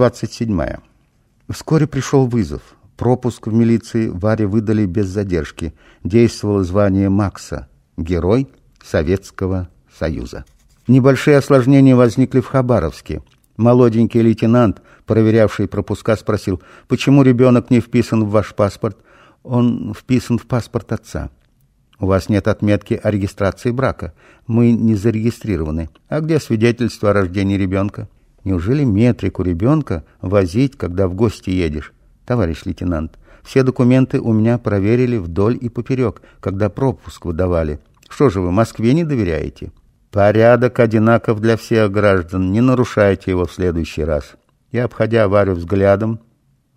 Глава 27. Вскоре пришел вызов. Пропуск в милиции Варе выдали без задержки. Действовало звание Макса, герой Советского Союза. Небольшие осложнения возникли в Хабаровске. Молоденький лейтенант, проверявший пропуска, спросил, почему ребенок не вписан в ваш паспорт? Он вписан в паспорт отца. У вас нет отметки о регистрации брака. Мы не зарегистрированы. А где свидетельство о рождении ребенка? Неужели метрику ребенка возить, когда в гости едешь? Товарищ лейтенант, все документы у меня проверили вдоль и поперек, когда пропуск выдавали. Что же вы, Москве не доверяете? Порядок одинаков для всех граждан, не нарушайте его в следующий раз. Я, обходя Варю взглядом,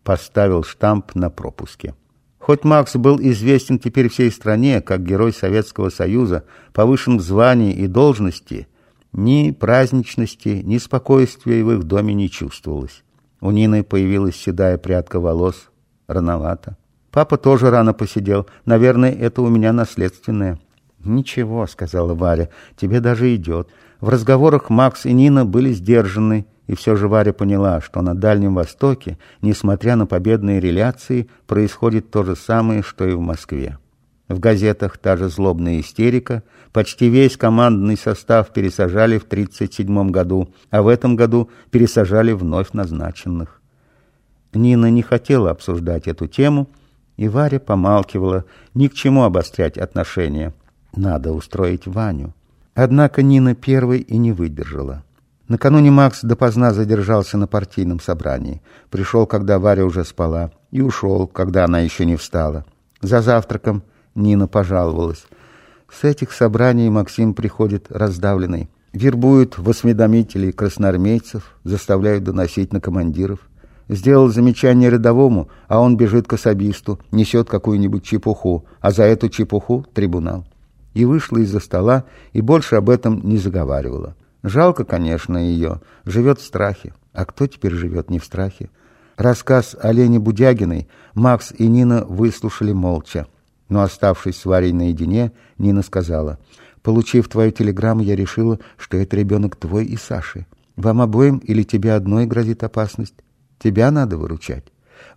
поставил штамп на пропуске. Хоть Макс был известен теперь всей стране как герой Советского Союза, повышен в звании и должности – ни праздничности, ни спокойствия в их доме не чувствовалось. У Нины появилась седая прядка волос. Рановато. Папа тоже рано посидел. Наверное, это у меня наследственное. «Ничего», — сказала Варя, — «тебе даже идет». В разговорах Макс и Нина были сдержаны, и все же Варя поняла, что на Дальнем Востоке, несмотря на победные реляции, происходит то же самое, что и в Москве. В газетах та же злобная истерика. Почти весь командный состав пересажали в 1937 году, а в этом году пересажали вновь назначенных. Нина не хотела обсуждать эту тему, и Варя помалкивала, ни к чему обострять отношения. Надо устроить Ваню. Однако Нина первой и не выдержала. Накануне Макс допоздна задержался на партийном собрании. Пришел, когда Варя уже спала, и ушел, когда она еще не встала. За завтраком Нина пожаловалась. С этих собраний Максим приходит раздавленный. Вербуют в осведомителей красноармейцев, заставляют доносить на командиров. Сделал замечание рядовому, а он бежит к особисту, несет какую-нибудь чепуху, а за эту чепуху трибунал. И вышла из-за стола, и больше об этом не заговаривала. Жалко, конечно, ее. Живет в страхе. А кто теперь живет не в страхе? Рассказ о Лене Будягиной Макс и Нина выслушали молча. Но, оставшись с Варей наедине, Нина сказала, «Получив твою телеграмму, я решила, что это ребенок твой и Саши. Вам обоим или тебе одной грозит опасность? Тебя надо выручать.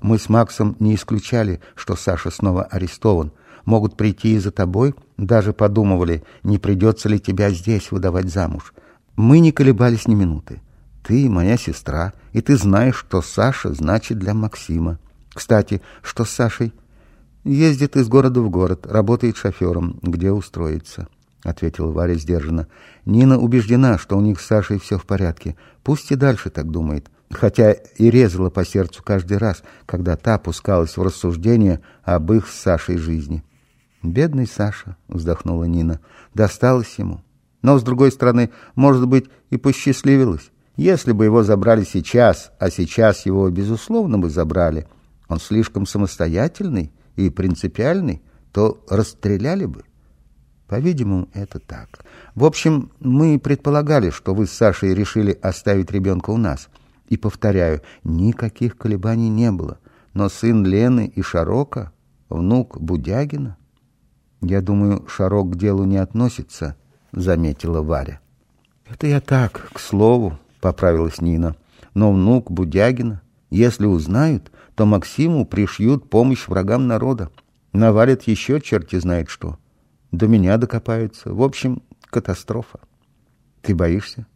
Мы с Максом не исключали, что Саша снова арестован. Могут прийти и за тобой, даже подумывали, не придется ли тебя здесь выдавать замуж. Мы не колебались ни минуты. Ты моя сестра, и ты знаешь, что Саша значит для Максима. Кстати, что с Сашей? Ездит из города в город, работает шофером, где устроиться, — ответила Варя сдержанно. Нина убеждена, что у них с Сашей все в порядке. Пусть и дальше так думает, хотя и резала по сердцу каждый раз, когда та пускалась в рассуждение об их с Сашей жизни. «Бедный Саша», — вздохнула Нина, — «досталось ему. Но, с другой стороны, может быть, и посчастливилось. Если бы его забрали сейчас, а сейчас его, безусловно, бы забрали, он слишком самостоятельный, и принципиальный, то расстреляли бы. По-видимому, это так. В общем, мы предполагали, что вы с Сашей решили оставить ребенка у нас. И, повторяю, никаких колебаний не было. Но сын Лены и Шарока, внук Будягина... Я думаю, Шарок к делу не относится, заметила Варя. Это я так, к слову, поправилась Нина. Но внук Будягина, если узнают, то Максиму пришьют помощь врагам народа. Навалят еще черти знает что. До меня докопаются. В общем, катастрофа. Ты боишься?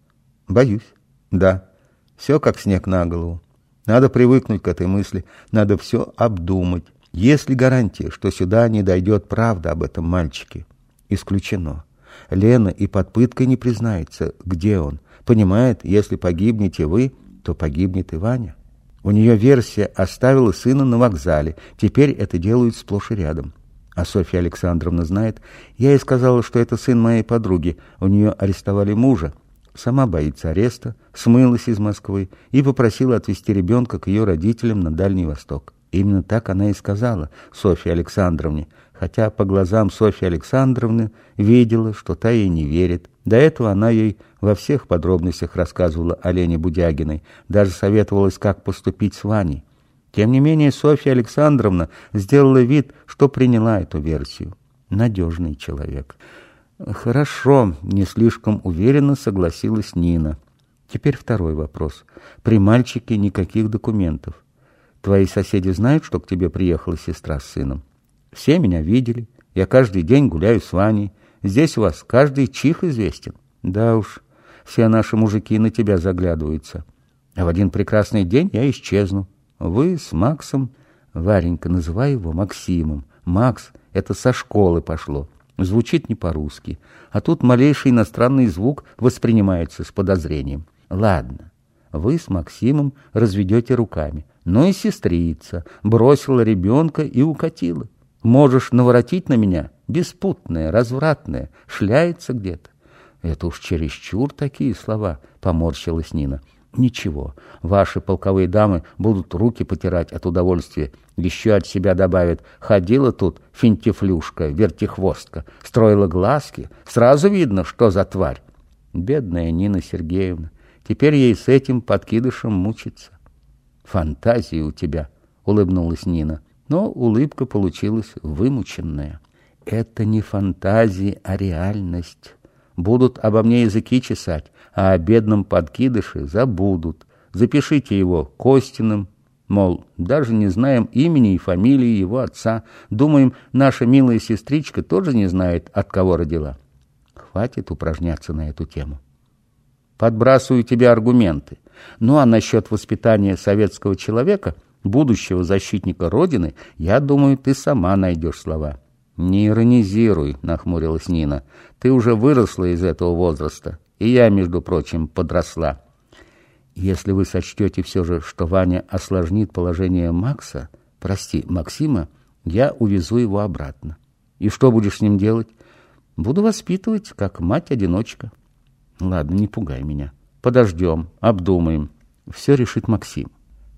Боюсь. Да. Все как снег на голову. Надо привыкнуть к этой мысли. Надо все обдумать. Есть ли гарантия, что сюда не дойдет правда об этом мальчике? Исключено. Лена и под пыткой не признается, где он. Понимает, если погибнете вы, то погибнет и Ваня. У нее версия оставила сына на вокзале. Теперь это делают сплошь и рядом. А Софья Александровна знает. Я ей сказала, что это сын моей подруги. У нее арестовали мужа. Сама боится ареста, смылась из Москвы и попросила отвезти ребенка к ее родителям на Дальний Восток. Именно так она и сказала Софье Александровне, хотя по глазам Софьи Александровны видела, что та ей не верит. До этого она ей во всех подробностях рассказывала о Лене Будягиной, даже советовалась, как поступить с Ваней. Тем не менее, Софья Александровна сделала вид, что приняла эту версию. Надежный человек. «Хорошо», — не слишком уверенно согласилась Нина. Теперь второй вопрос. При мальчике никаких документов. Твои соседи знают, что к тебе приехала сестра с сыном? Все меня видели. Я каждый день гуляю с Ваней. Здесь у вас каждый чих известен. Да уж, все наши мужики на тебя заглядываются. А в один прекрасный день я исчезну. Вы с Максом... Варенька, называй его Максимом. Макс — это со школы пошло. Звучит не по-русски. А тут малейший иностранный звук воспринимается с подозрением. Ладно, вы с Максимом разведете руками. Но и сестрица бросила ребенка и укатила. Можешь наворотить на меня, беспутная, развратная, шляется где-то. Это уж чересчур такие слова, поморщилась Нина. Ничего, ваши полковые дамы будут руки потирать от удовольствия. Еще от себя добавят. Ходила тут финтифлюшка, вертихвостка, строила глазки. Сразу видно, что за тварь. Бедная Нина Сергеевна. Теперь ей с этим подкидышем мучиться. Фантазия у тебя, улыбнулась Нина. Но улыбка получилась вымученная. Это не фантазия, а реальность. Будут обо мне языки чесать, а о бедном подкидыше забудут. Запишите его Костиным, мол, даже не знаем имени и фамилии его отца. Думаем, наша милая сестричка тоже не знает, от кого родила. Хватит упражняться на эту тему. Подбрасываю тебе аргументы. Ну а насчет воспитания советского человека, будущего защитника Родины, я думаю, ты сама найдешь слова. «Не иронизируй», — нахмурилась Нина. «Ты уже выросла из этого возраста, и я, между прочим, подросла. Если вы сочтете все же, что Ваня осложнит положение Макса, прости, Максима, я увезу его обратно. И что будешь с ним делать? Буду воспитывать, как мать-одиночка». Ладно, не пугай меня. Подождем, обдумаем. Все решит Максим.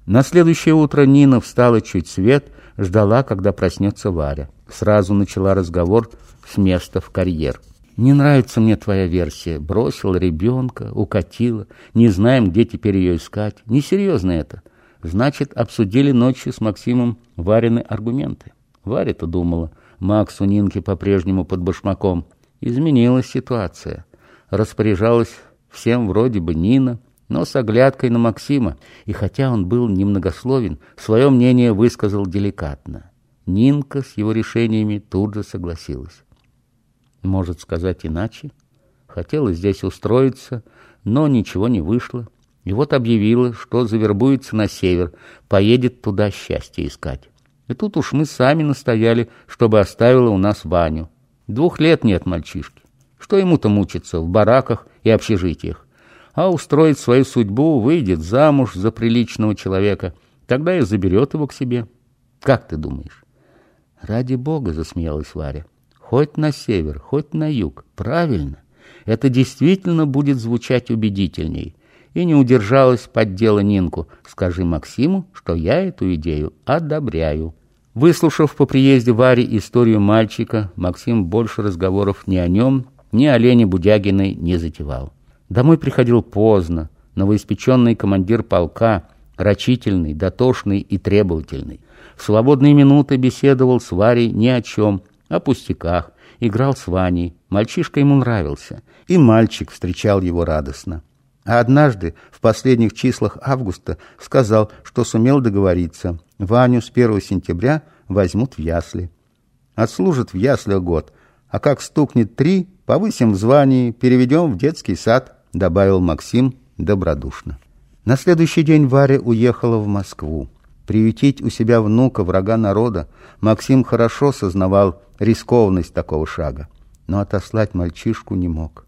На следующее утро Нина встала чуть свет, ждала, когда проснется Варя. Сразу начала разговор с места в карьер. «Не нравится мне твоя версия. Бросила ребенка, укатила. Не знаем, где теперь ее искать. Несерьезно это. Значит, обсудили ночью с Максимом Варины аргументы. Варя-то думала, Макс у Нинки по-прежнему под башмаком. Изменилась ситуация распоряжалась всем вроде бы Нина, но с оглядкой на Максима, и хотя он был немногословен, свое мнение высказал деликатно. Нинка с его решениями тут же согласилась. Может сказать иначе? Хотела здесь устроиться, но ничего не вышло. И вот объявила, что завербуется на север, поедет туда счастье искать. И тут уж мы сами настояли, чтобы оставила у нас Ваню. Двух лет нет мальчишки. Что ему-то мучиться в бараках и общежитиях? А устроить свою судьбу, выйдет замуж за приличного человека, тогда и заберет его к себе. Как ты думаешь? Ради бога, засмеялась Варя. Хоть на север, хоть на юг. Правильно. Это действительно будет звучать убедительней. И не удержалась поддела Нинку. Скажи Максиму, что я эту идею одобряю. Выслушав по приезде Вари историю мальчика, Максим больше разговоров не о нем, ни о Лене Будягиной не затевал. Домой приходил поздно, новоиспеченный командир полка, рачительный, дотошный и требовательный. В свободные минуты беседовал с Варей ни о чем, о пустяках, играл с Ваней. Мальчишка ему нравился, и мальчик встречал его радостно. А однажды, в последних числах августа, сказал, что сумел договориться. Ваню с 1 сентября возьмут в ясли. Отслужит в яслях год, а как стукнет три, Повысим в звании, переведем в детский сад», — добавил Максим добродушно. На следующий день Варя уехала в Москву. Приютить у себя внука, врага народа, Максим хорошо сознавал рискованность такого шага, но отослать мальчишку не мог.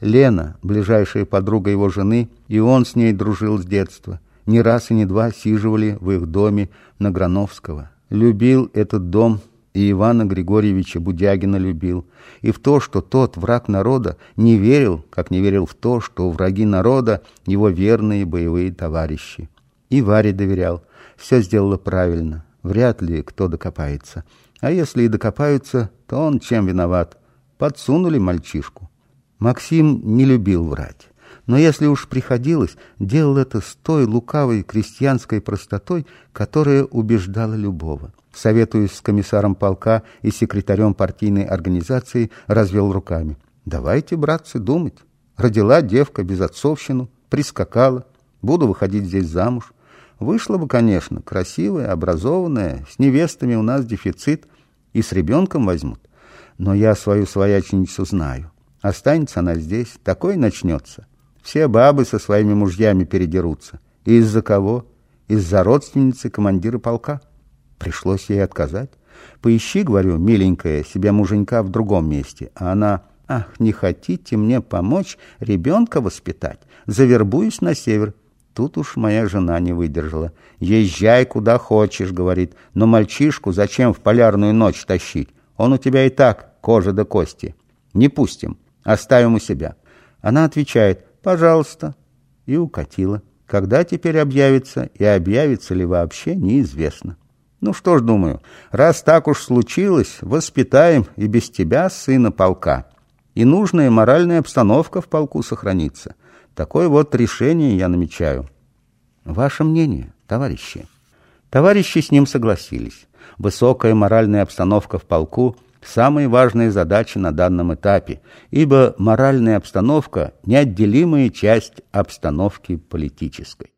Лена, ближайшая подруга его жены, и он с ней дружил с детства. Не раз и не два сиживали в их доме на Грановского. Любил этот дом и Ивана Григорьевича Будягина любил, и в то, что тот враг народа, не верил, как не верил в то, что враги народа — его верные боевые товарищи. И Варе доверял, все сделала правильно, вряд ли кто докопается. А если и докопаются, то он чем виноват? Подсунули мальчишку. Максим не любил врать. Но если уж приходилось, делал это с той лукавой крестьянской простотой, которая убеждала любого советуясь с комиссаром полка и секретарем партийной организации, развел руками. «Давайте, братцы, думать. Родила девка безотцовщину, прискакала, буду выходить здесь замуж. Вышла бы, конечно, красивая, образованная, с невестами у нас дефицит, и с ребенком возьмут. Но я свою свояченицу знаю. Останется она здесь, такой начнется. Все бабы со своими мужьями передерутся. И из-за кого? Из-за родственницы командира полка. Пришлось ей отказать. Поищи, говорю, миленькая, себе муженька в другом месте. А она, ах, не хотите мне помочь ребенка воспитать? Завербуюсь на север. Тут уж моя жена не выдержала. «Езжай куда хочешь», — говорит, «но мальчишку зачем в полярную ночь тащить? Он у тебя и так кожа до кости. Не пустим, оставим у себя». Она отвечает «пожалуйста» и укатила. Когда теперь объявится и объявится ли вообще, неизвестно. Ну что ж, думаю, раз так уж случилось, воспитаем и без тебя сына полка. И нужная моральная обстановка в полку сохранится. Такое вот решение я намечаю. Ваше мнение, товарищи? Товарищи с ним согласились. Высокая моральная обстановка в полку – самая важная задача на данном этапе, ибо моральная обстановка – неотделимая часть обстановки политической.